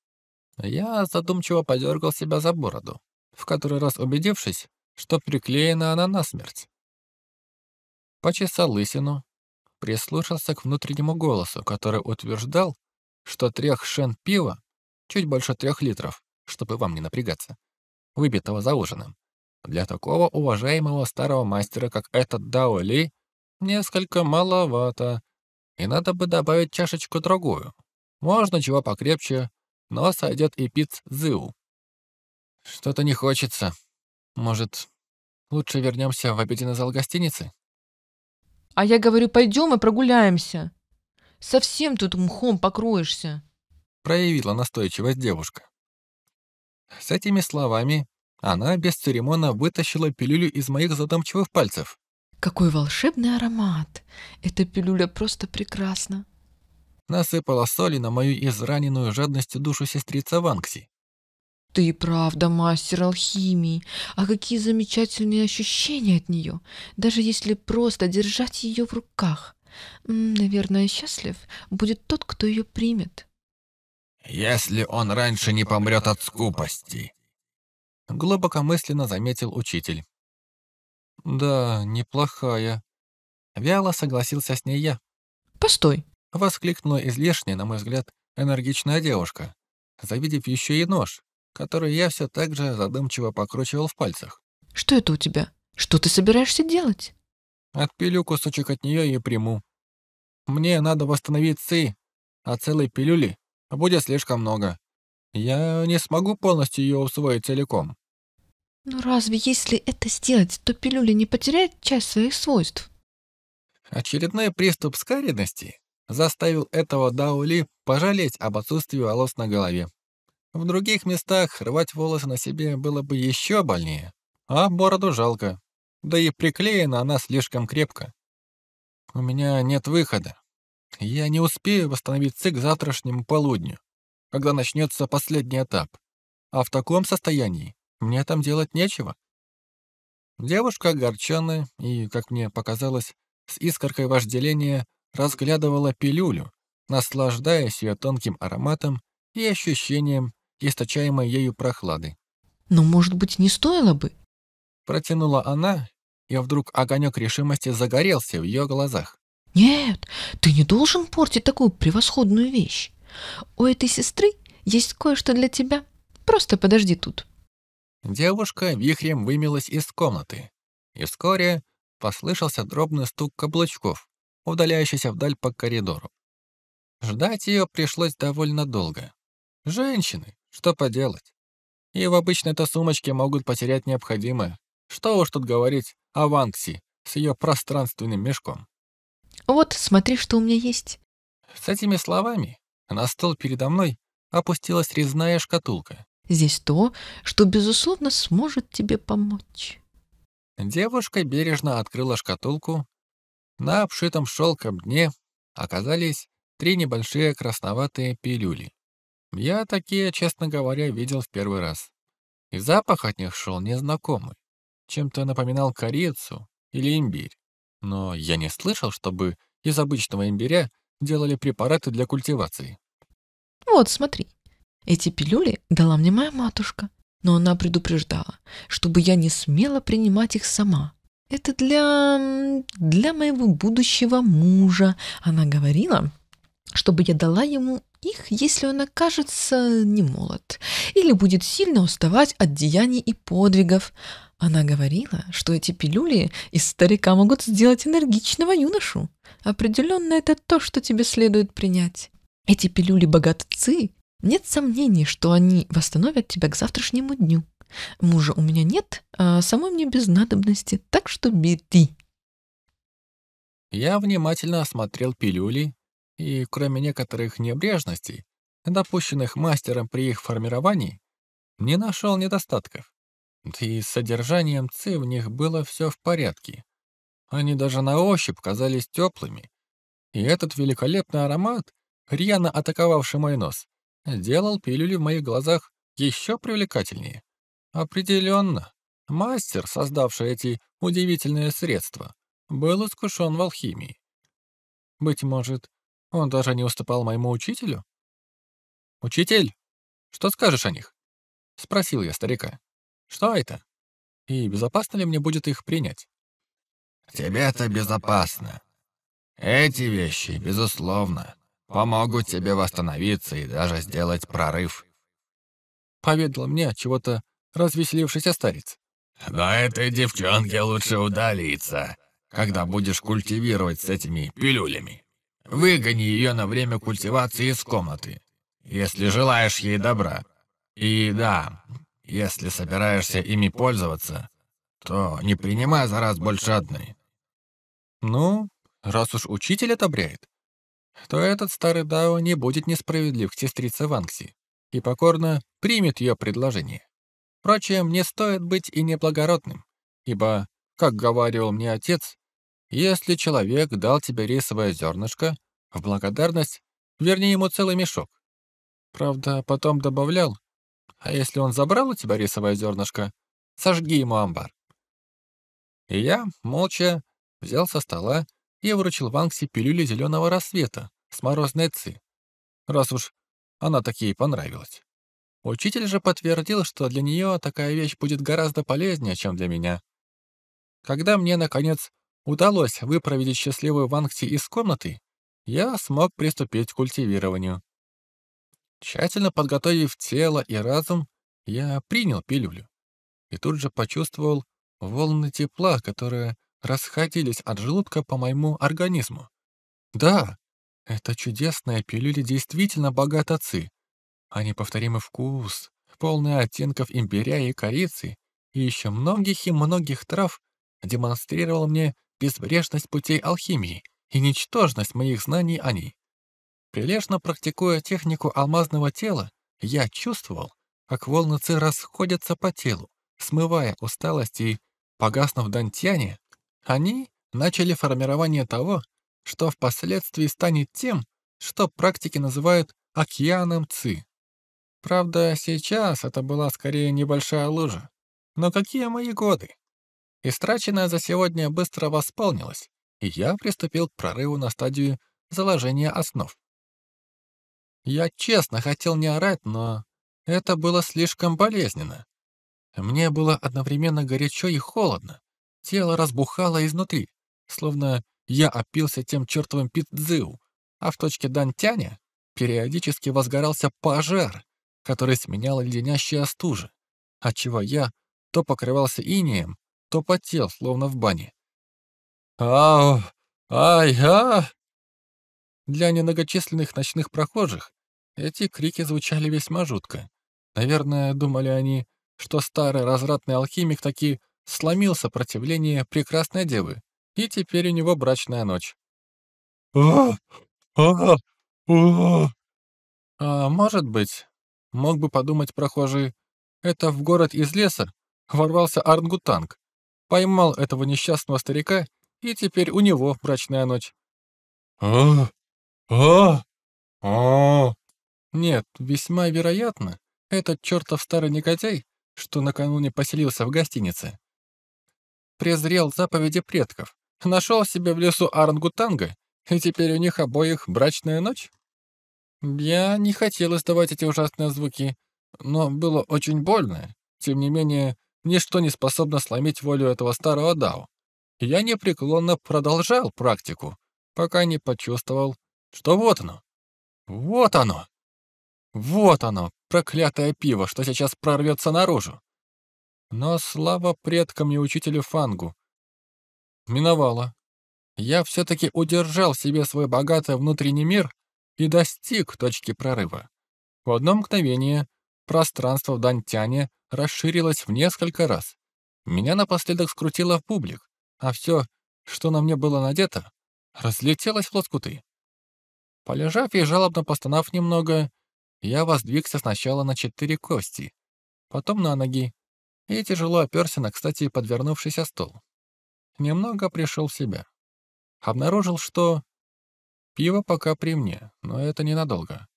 Я задумчиво подергал себя за бороду, в который раз убедившись, что приклеена она насмерть почесал лысину, прислушался к внутреннему голосу, который утверждал, что трех шен пива, чуть больше трех литров, чтобы вам не напрягаться, выпитого за ужином, для такого уважаемого старого мастера, как этот Дао Ли, несколько маловато, и надо бы добавить чашечку-другую. Можно чего покрепче, но сойдет и пиц зыу. Что-то не хочется. Может, лучше вернемся в обеденный зал гостиницы? А я говорю, пойдем и прогуляемся. Совсем тут мхом покроешься. Проявила настойчивость девушка. С этими словами она без церемона вытащила пилюлю из моих задумчивых пальцев. Какой волшебный аромат! Эта пилюля просто прекрасна. Насыпала соли на мою израненную жадностью душу сестрица Ванкси. Ты правда мастер алхимии. А какие замечательные ощущения от нее, даже если просто держать ее в руках. Наверное, счастлив будет тот, кто ее примет. Если он раньше не помрет от скупости. Глубокомысленно заметил учитель. Да, неплохая. Вяло согласился с ней я. Постой. Воскликнула излишне, на мой взгляд, энергичная девушка, завидев еще и нож, который я все так же задумчиво покручивал в пальцах. «Что это у тебя? Что ты собираешься делать?» «Отпилю кусочек от нее и приму. Мне надо восстановить ЦИ, а целой пилюли будет слишком много. Я не смогу полностью ее усвоить целиком». «Ну разве если это сделать, то пилюля не потеряет часть своих свойств?» Очередной приступ скаридности заставил этого Даули пожалеть об отсутствии волос на голове. В других местах рвать волосы на себе было бы еще больнее, а бороду жалко. Да и приклеена она слишком крепко. У меня нет выхода. Я не успею восстановить цик к завтрашнему полудню, когда начнется последний этап. А в таком состоянии мне там делать нечего. Девушка огорченная и, как мне показалось, с искоркой вожделения разглядывала пилюлю, наслаждаясь ее тонким ароматом и ощущением источаемой ею прохлады. «Но, может быть, не стоило бы?» Протянула она и вдруг огонек решимости загорелся в ее глазах. Нет, ты не должен портить такую превосходную вещь. У этой сестры есть кое-что для тебя. Просто подожди тут. Девушка вихрем вымилась из комнаты, и вскоре послышался дробный стук каблучков, удаляющийся вдаль по коридору. Ждать ее пришлось довольно долго. Женщины, что поделать. И в обычной-то сумочке могут потерять необходимое. Что уж тут говорить о Ванкси с ее пространственным мешком. Вот, смотри, что у меня есть. С этими словами на стол передо мной опустилась резная шкатулка. Здесь то, что, безусловно, сможет тебе помочь. Девушка бережно открыла шкатулку. На обшитом шелком дне оказались три небольшие красноватые пилюли. Я такие, честно говоря, видел в первый раз. И запах от них шел незнакомый. Чем-то напоминал корицу или имбирь. Но я не слышал, чтобы из обычного имбиря делали препараты для культивации. Вот, смотри. Эти пилюли дала мне моя матушка, но она предупреждала, чтобы я не смела принимать их сама. Это для... для моего будущего мужа. Она говорила, чтобы я дала ему их, если он окажется не молод или будет сильно уставать от деяний и подвигов. Она говорила, что эти пилюли из старика могут сделать энергичного юношу. Определенно это то, что тебе следует принять. Эти пилюли богатцы. Нет сомнений, что они восстановят тебя к завтрашнему дню. Мужа у меня нет, а самой мне без надобности, так что бери. Я внимательно осмотрел пилюли и, кроме некоторых небрежностей, допущенных мастером при их формировании, не нашел недостатков. И с содержанием ЦИ в них было все в порядке. Они даже на ощупь казались теплыми. И этот великолепный аромат, рьяно атаковавший мой нос, делал пилюли в моих глазах еще привлекательнее. Определенно, мастер, создавший эти удивительные средства, был искушен в алхимии. Быть может, он даже не уступал моему учителю? «Учитель, что скажешь о них?» — спросил я старика. «Что это? И безопасно ли мне будет их принять?» «Тебе-то безопасно. Эти вещи, безусловно, помогут тебе восстановиться и даже сделать прорыв», — поведал мне чего-то развеселившийся старец. «Но этой девчонке лучше удалиться, когда будешь культивировать с этими пилюлями. Выгони ее на время культивации из комнаты, если желаешь ей добра. И да, если собираешься ими пользоваться, то не принимай за раз больше одной. Ну, раз уж учитель одобряет, то этот старый Дао не будет несправедлив к сестрице Ванкси и покорно примет ее предложение. Впрочем, не стоит быть и неблагородным, ибо, как говорил мне отец, если человек дал тебе рисовое зернышко, в благодарность верни ему целый мешок. Правда, потом добавлял, а если он забрал у тебя рисовое зернышко, сожги ему амбар. И я, молча, взял со стола и вручил Ванкси пилюли зеленого рассвета с морозной ци, раз уж она такие понравилась. Учитель же подтвердил, что для нее такая вещь будет гораздо полезнее, чем для меня. Когда мне, наконец, удалось выпроводить счастливую Ванкси из комнаты, я смог приступить к культивированию. Тщательно подготовив тело и разум, я принял пилюлю и тут же почувствовал волны тепла, которые расходились от желудка по моему организму. Да, эта чудесная пилюля действительно богата ци. А неповторимый вкус, полный оттенков имбиря и корицы, и еще многих и многих трав демонстрировал мне безбрежность путей алхимии и ничтожность моих знаний о ней. Прилежно практикуя технику алмазного тела, я чувствовал, как волны ци расходятся по телу, смывая усталость и, погаснув дантьяне, они начали формирование того, что впоследствии станет тем, что практики называют океаном ци. Правда, сейчас это была скорее небольшая лужа. Но какие мои годы? Истраченное за сегодня быстро восполнилось, и я приступил к прорыву на стадию заложения основ. Я честно хотел не орать, но это было слишком болезненно. Мне было одновременно горячо и холодно, Тело разбухало изнутри, словно я опился тем чертовым питдзю, а в точке Дантяня периодически возгорался пожар, который сменял леденящая стужа, отчего я то покрывался инеем, то потел, словно в бане. «Ау! Ай-а!» Для немногочисленных ночных прохожих эти крики звучали весьма жутко. Наверное, думали они, что старый развратный алхимик таки сломил сопротивление прекрасной девы, и теперь у него брачная ночь. «А! А! А!» А может быть, мог бы подумать прохожий, это в город из леса ворвался Арнгутанг, поймал этого несчастного старика, и теперь у него брачная ночь. «А! А! А!» Нет, весьма вероятно, этот чертов старый негодяй, что накануне поселился в гостинице, презрел заповеди предков, нашел себе в лесу Арангутанга, и теперь у них обоих брачная ночь? Я не хотел издавать эти ужасные звуки, но было очень больно. Тем не менее, ничто не способно сломить волю этого старого Дао. Я непреклонно продолжал практику, пока не почувствовал, что вот оно. Вот оно. Вот оно, проклятое пиво, что сейчас прорвется наружу. Но слава предкам и учителю Фангу. Миновало. Я все-таки удержал себе свой богатый внутренний мир и достиг точки прорыва. В одно мгновение пространство в Дантяне расширилось в несколько раз. Меня напоследок скрутило в публик, а все, что на мне было надето, разлетелось в лоскуты. Полежав и жалобно постанав немного, я воздвигся сначала на четыре кости, потом на ноги, и тяжело оперся на, кстати, подвернувшийся стол. Немного пришел в себя. Обнаружил, что пиво пока при мне, но это ненадолго.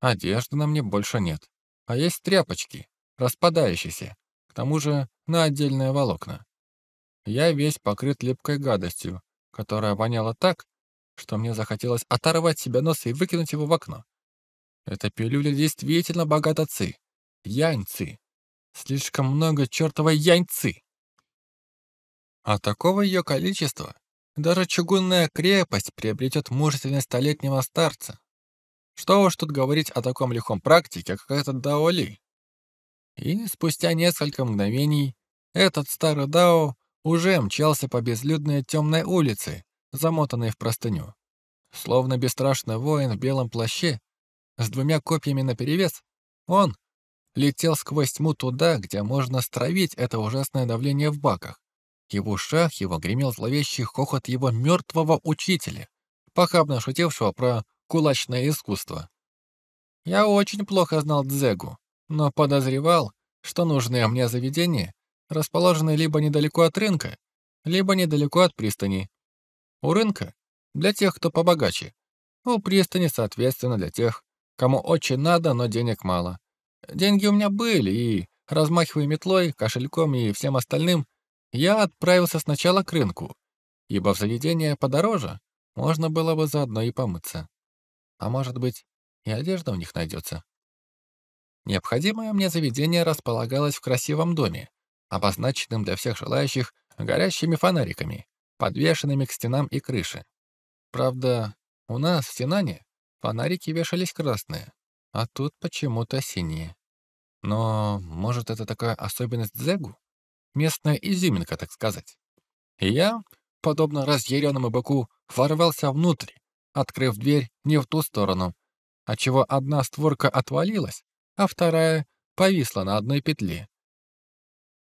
Одежды на мне больше нет, а есть тряпочки, распадающиеся, к тому же на отдельные волокна. Я весь покрыт липкой гадостью, которая воняла так, что мне захотелось оторвать себе нос и выкинуть его в окно. Эта пилюля действительно богата ци. Янь-ци. Слишком много чертовой яньцы. А такого ее количества даже чугунная крепость приобретет мужественность столетнего старца. Что уж тут говорить о таком лихом практике, как этот Даоли. И спустя несколько мгновений этот старый Дао уже мчался по безлюдной темной улице, замотанной в простыню. Словно бесстрашный воин в белом плаще, с двумя копьями наперевес, он летел сквозь тьму туда, где можно стравить это ужасное давление в баках. В его ушах его гремел зловещий хохот его мертвого учителя, похабно шутившего про кулачное искусство. Я очень плохо знал Дзегу, но подозревал, что нужное мне заведение расположено либо недалеко от рынка, либо недалеко от пристани. У рынка — для тех, кто побогаче. У пристани, соответственно, для тех, кому очень надо, но денег мало. Деньги у меня были, и, размахивая метлой, кошельком и всем остальным, я отправился сначала к рынку, ибо в заведение подороже можно было бы заодно и помыться. А может быть, и одежда у них найдется. Необходимое мне заведение располагалось в красивом доме, обозначенным для всех желающих горящими фонариками, подвешенными к стенам и крыше. Правда, у нас в Синане фонарики вешались красные, а тут почему-то синие. Но, может, это такая особенность Зегу? Местная изюминка, так сказать. И я, подобно разъяренному быку, ворвался внутрь, открыв дверь не в ту сторону, отчего одна створка отвалилась, а вторая повисла на одной петле.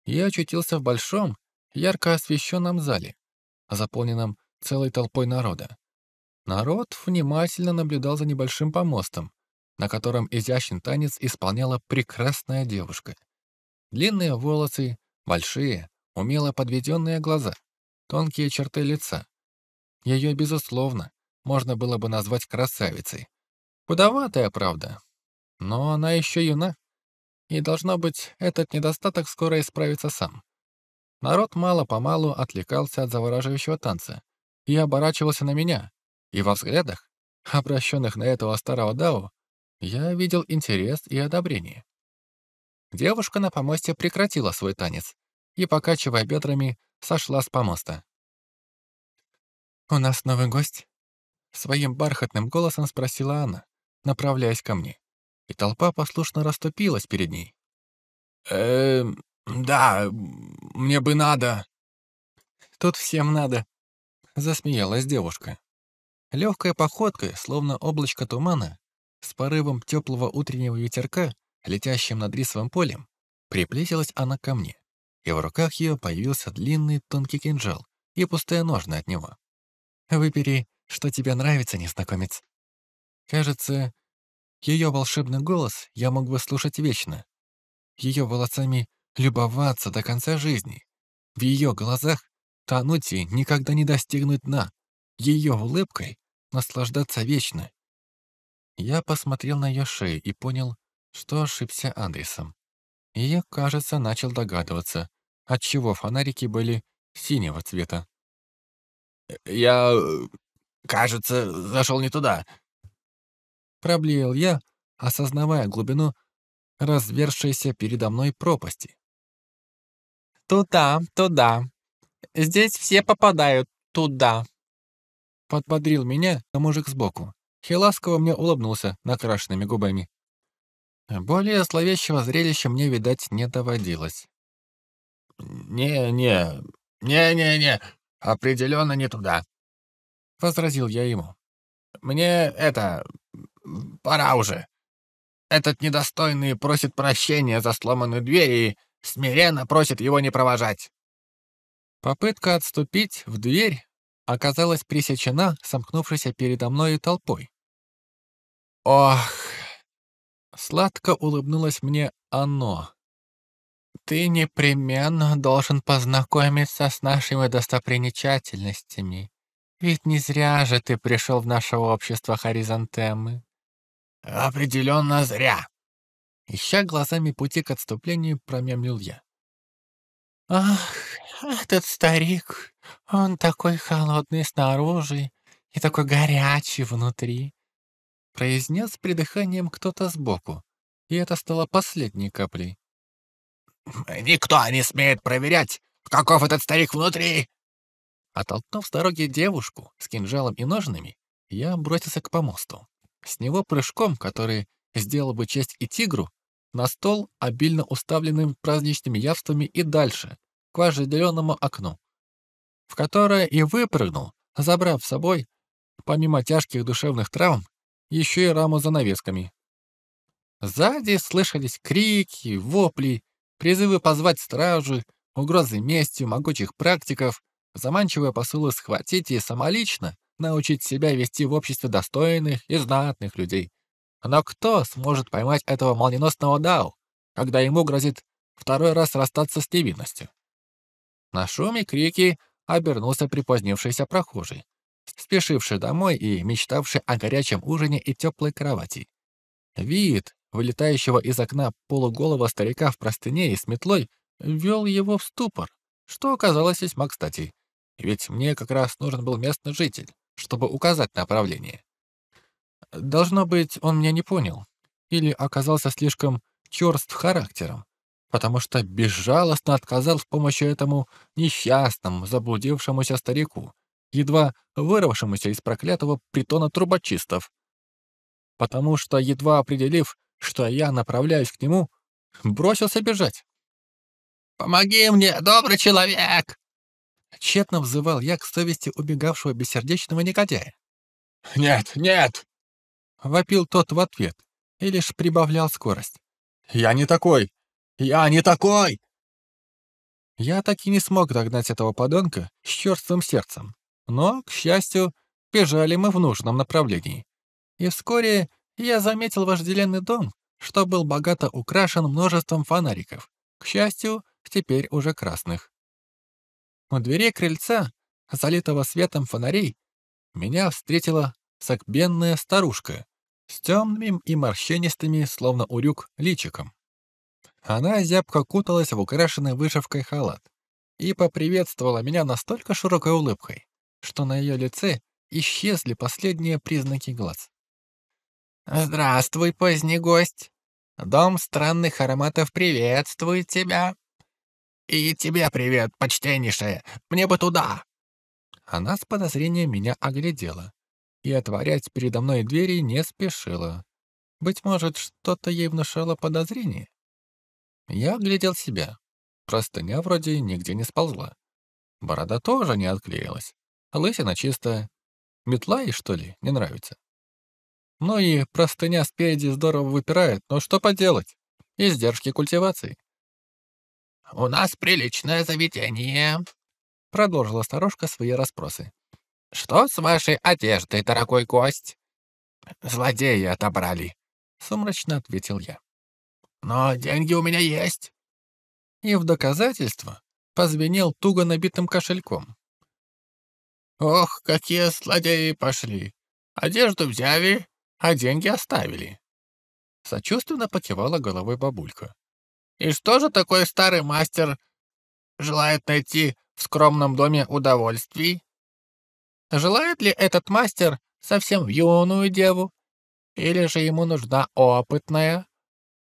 Я очутился в большом, ярко освещенном зале, заполненном целой толпой народа. Народ внимательно наблюдал за небольшим помостом, на котором изящный танец исполняла прекрасная девушка. Длинные волосы, большие, умело подведенные глаза, тонкие черты лица. Ее, безусловно, можно было бы назвать красавицей. Худоватая, правда, но она еще юна. И, должно быть, этот недостаток скоро исправится сам. Народ мало-помалу отвлекался от завораживающего танца и оборачивался на меня, и во взглядах, обращенных на этого старого Дао, я видел интерес и одобрение. Девушка на помосте прекратила свой танец и, покачивая бедрами, сошла с помоста. «У нас новый гость?» Своим бархатным голосом спросила она, направляясь ко мне. И толпа послушно расступилась перед ней. «Эм, да, мне бы надо». «Тут всем надо», — засмеялась девушка. Легкой походкой, словно облачко тумана, с порывом теплого утреннего ветерка, летящим над рисовым полем, приблизилась она ко мне, и в руках ее появился длинный тонкий кинжал и пустая ножны от него. «Выбери, что тебе нравится, незнакомец». Кажется, ее волшебный голос я мог бы слушать вечно. Ее волосами любоваться до конца жизни. В ее глазах тонуть и никогда не достигнуть дна. Ее улыбкой наслаждаться вечно. Я посмотрел на ее шею и понял, что ошибся адресом. И я, кажется, начал догадываться, отчего фонарики были синего цвета. «Я, кажется, зашел не туда», — проблеял я, осознавая глубину развершейся передо мной пропасти. «Туда, туда. Здесь все попадают туда», — подбодрил меня мужик сбоку и ласково мне улыбнулся накрашенными губами. Более зловещего зрелища мне, видать, не доводилось. «Не-не, не-не-не, определенно не туда», — возразил я ему. «Мне это... пора уже. Этот недостойный просит прощения за сломанную дверь и смиренно просит его не провожать». Попытка отступить в дверь оказалась пресечена сомкнувшейся передо мной толпой. Ох, Сладко улыбнулось мне оно. «Ты непременно должен познакомиться с нашими достопримечательностями. Ведь не зря же ты пришел в наше общество Хоризонтемы». «Определенно зря», Ища глазами пути к отступлению, промямлил я. «Ах, этот старик, он такой холодный снаружи и такой горячий внутри произнес с придыханием кто-то сбоку, и это стало последней каплей. «Никто не смеет проверять, каков этот старик внутри!» Оттолкнув с дороги девушку с кинжалом и ножными, я бросился к помосту. С него прыжком, который сделал бы честь и тигру, на стол, обильно уставленным праздничными явствами и дальше, к вожделенному окну, в которое и выпрыгнул, забрав с собой, помимо тяжких душевных травм, еще и раму занавесками. Сзади слышались крики, вопли, призывы позвать стражу, угрозы мести могучих практиков, заманчивые посылы схватить и самолично научить себя вести в обществе достойных и знатных людей. Но кто сможет поймать этого молниеносного Дау, когда ему грозит второй раз расстаться с невинностью? На шуме крики обернулся припозднившийся прохожий спешивший домой и мечтавший о горячем ужине и теплой кровати. Вид, вылетающего из окна полуголого старика в простыне и с метлой, ввел его в ступор, что оказалось весьма кстати, ведь мне как раз нужен был местный житель, чтобы указать направление. Должно быть, он меня не понял или оказался слишком черств характером, потому что безжалостно отказал с помощью этому несчастному, заблудившемуся старику, едва вырвавшемуся из проклятого притона трубочистов. Потому что, едва определив, что я направляюсь к нему, бросился бежать. «Помоги мне, добрый человек!» Тщетно взывал я к совести убегавшего бессердечного негодяя. «Нет, нет!» — вопил тот в ответ и лишь прибавлял скорость. «Я не такой! Я не такой!» Я так и не смог догнать этого подонка с черствым сердцем. Но, к счастью, бежали мы в нужном направлении. И вскоре я заметил вожделенный дом, что был богато украшен множеством фонариков, к счастью, теперь уже красных. У дверей крыльца, залитого светом фонарей, меня встретила согбенная старушка с темными и морщинистыми, словно урюк, личиком. Она зябко куталась в украшенный вышивкой халат и поприветствовала меня настолько широкой улыбкой, что на ее лице исчезли последние признаки глаз. «Здравствуй, поздний гость! Дом странных ароматов приветствует тебя!» И тебе привет, почтеннейшая. Мне бы туда. Она с подозрением меня оглядела и отворять передо мной двери не спешила. Быть может, что-то ей внушало подозрение. Я оглядел себя. Простыня вроде нигде не сползла. Борода тоже не отклеилась. Лысина чистая. Метла ей, что ли, не нравится? Ну и простыня спереди здорово выпирает, но что поделать? Издержки культивации. «У нас приличное заведение», — продолжила старушка свои расспросы. «Что с вашей одеждой, дорогой гость?» «Злодеи отобрали», — сумрачно ответил я. «Но деньги у меня есть». И в доказательство позвенел туго набитым кошельком. «Ох, какие злодеи пошли! Одежду взяли, а деньги оставили». Сочувственно покивала головой бабулька. «И что же такой старый мастер желает найти в скромном доме удовольствий? Желает ли этот мастер совсем юную деву? Или же ему нужна опытная?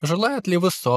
Желает ли высокая?